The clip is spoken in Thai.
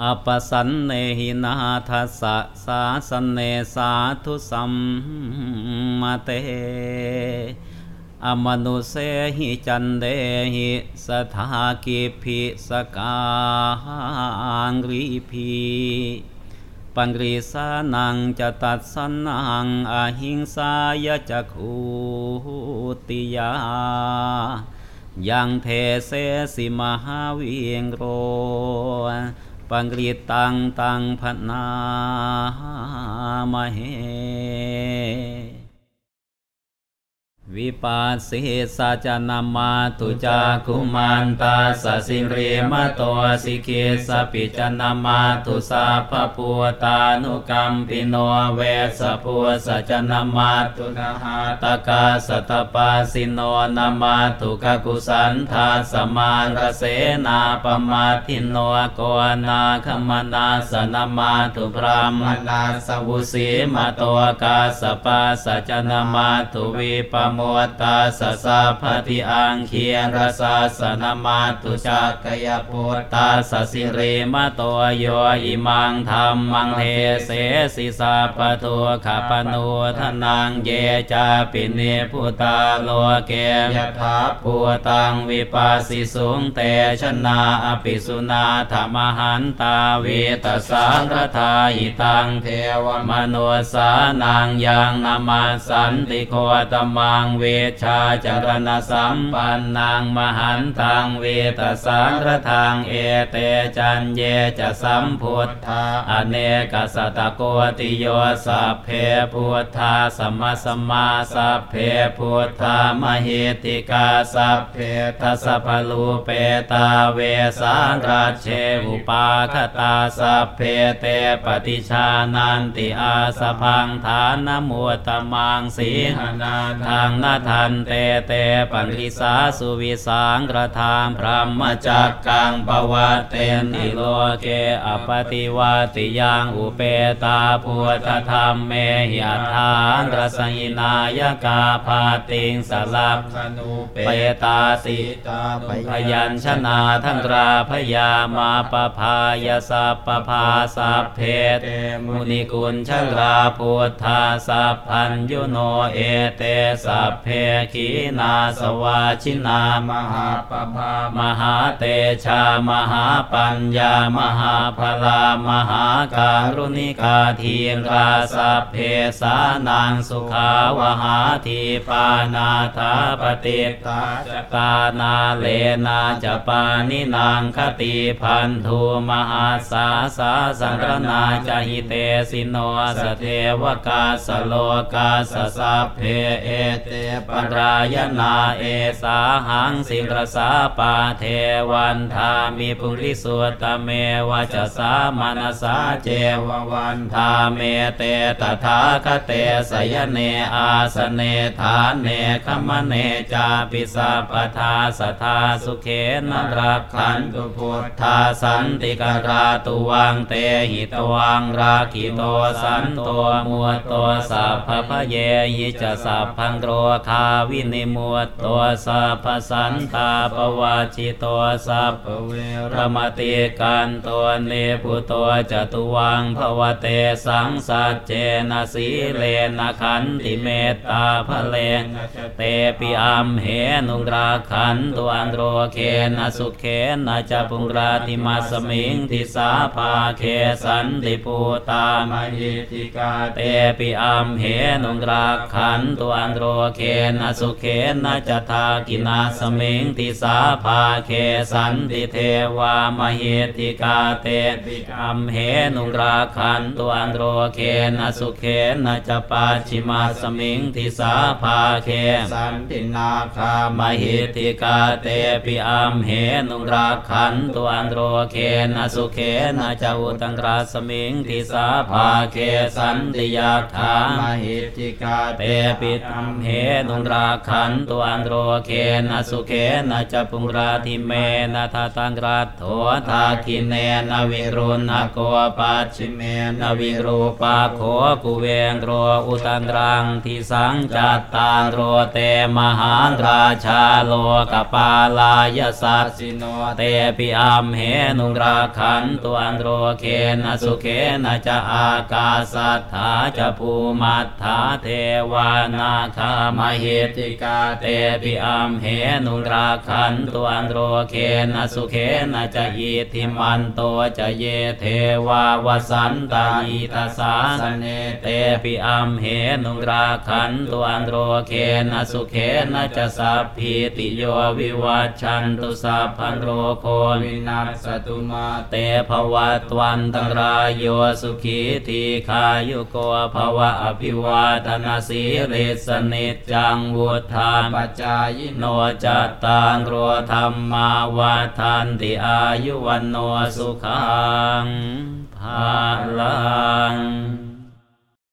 อปสันเนหินาทัสสะสาสนเนสาธุสัมมาเต อมนุเสหิจันเดหิสถากิภิสกางรีพีปังรีสานังจะตัดสนังอหิงสายจะคูติยายังเทเสสิมหาวิงโร ปังรีตังตังพนามเห วิปัสสิสัจนามาตุจาคุมันตาสสิริมะโตสิกิสปิจนามาตุสาภปัวตานุกัมปิโนเวสปัวสัจนามาตุนาหาตกาสตปาสิโนนามาตุกกุสันทาสมารเสนาปมาทิโนโกนาคมนาสนามาตุพรามนาสวุสีมาโตกาสปาสัจนามาตุวิปโมตาสสะพติอังเคียรสาสนามาตุจักกยปุตตาสสิเรมะโตโยอิมังธรรมังเทเสสิสาปทุขปนุทนังเยจาปิเนพุตาโลเกยถาปูตังวิปัสสิสุงเตชนาอภิสุนาธรรมหันตาเวตสังฆทาหิตังเทวมนุสานังยังนามาสันติโคตมังเวชาจารณสัมปันนางมหันตังเวตสังฆทางเอเตจันเยจะสัมพุทธาอเนกสตโกติโยสัพเพพุทธาสัมมาสัมมาสัพเพพุทธามหิติกาสัพเพทัสพลูเปตาเวสังราเชอุปาคตาสัพเพเตปฏิชานันติอาสพังฐานมุตตมังสีหนาทางนาทันเตเตปันริสาสุวิสังกระทางพระมจักกังปวัตเตนิโลเกอปติวาติยังอุเปตาพุทธธรรมเมหิอัฏฐานรสหินายกาภาติงสลับเปตาสิพยัญชนะทั้งราพยามาปภายสัพปภาสัพเพเตมุนิกุลชราพุทธาสัพพัญยุโนเอเตสัพเพขีนาสวาชินามหาปภามหาเตชามหาปัญญามหาพลามหาการุณิกาทีราสัพเพสานางสุขาวหาทีปานาธาปฏิตาจตานาเลนาจปานินางคติพันธุมหาสาสาสังรนาจหิเตสินโนสเทวกาสโลกาสสัพเพเอเตปรายนาเอสาหังสิรสาปาเทวันทามิปุริสุตเมวะจะสามานสาเจววันทาเมเตตถาคเตสยเนอาสเนฐานเนคมเนจาปิสัพทาสทาสุเขนรักขันตุพุทธาสันติกราตุวังเตหิตวังราคิโตสันตัวมัวตัวสัพพะเยหิจสัพพังโรคาวินิมวตัวสัพสันตาปวาชิตัวสัพเวรมติกันตัวเนปุตัวจตุวังภวเตสังสัจเจนะสีเลนะขันติเมตตาภเลนเตปิอัมเหนุงราขันตัวอันโรเคนะสุเขนะจะปุงราติมาสมิงทิสาภาเคสันติปูตามหิติกาเตปิอัมเหนุงราขันตัวอันโรเคนสุเขนจะทากินาสมิงทิสาภาเคสันติเทวามหิติกาเตปิอัมเหนุราขันตัวอันโรเคนสุเขนจะปาชิมาสมิงทิสาภาเคสันตินาคามหิติกาเตปิอัมเหนุราขันตัวอันโรเคนสุเขนจะอุตังราสมิงทิสาภาเคสันติยาคามหิติกาเตปิอัมเหนุราขันตุอันโรเคนสุเคนะจะปุงราธิเมนะทาตังรัตโถทาคินเนนะวิรุณโกปัจฉิเมนะวิรูปาโขกุเวงโรอุตันรังทิสังจัตตางโรเตมหานราชาโลกปาลายสัสสิโนเตปิอัมเหนุราขันตุอันโรเคนะสุเคนะจะอากาสัทธาจะภูมัตถาเทวานาคามหิติกาเตปิอัมเหนุราขันตุอันโรเคนะสุเคนะจะยิธิมันโตจะเยเทวาวสันตายิตาสาสเนเตปิอัมเหนุราขันตุอันโรเคนะสุเคนะจะสัพพิติโยวิวัชชันตุสัพพันโรโควินัสตุมาเตภวัตวันตังรายโยสุขีทีขายุโกภวะอภิวาทนาสีริสนิจจังวุธานปัจจายโนจัตตังโรธรรมาวาทันติอายุวันโนสุขังภาลัง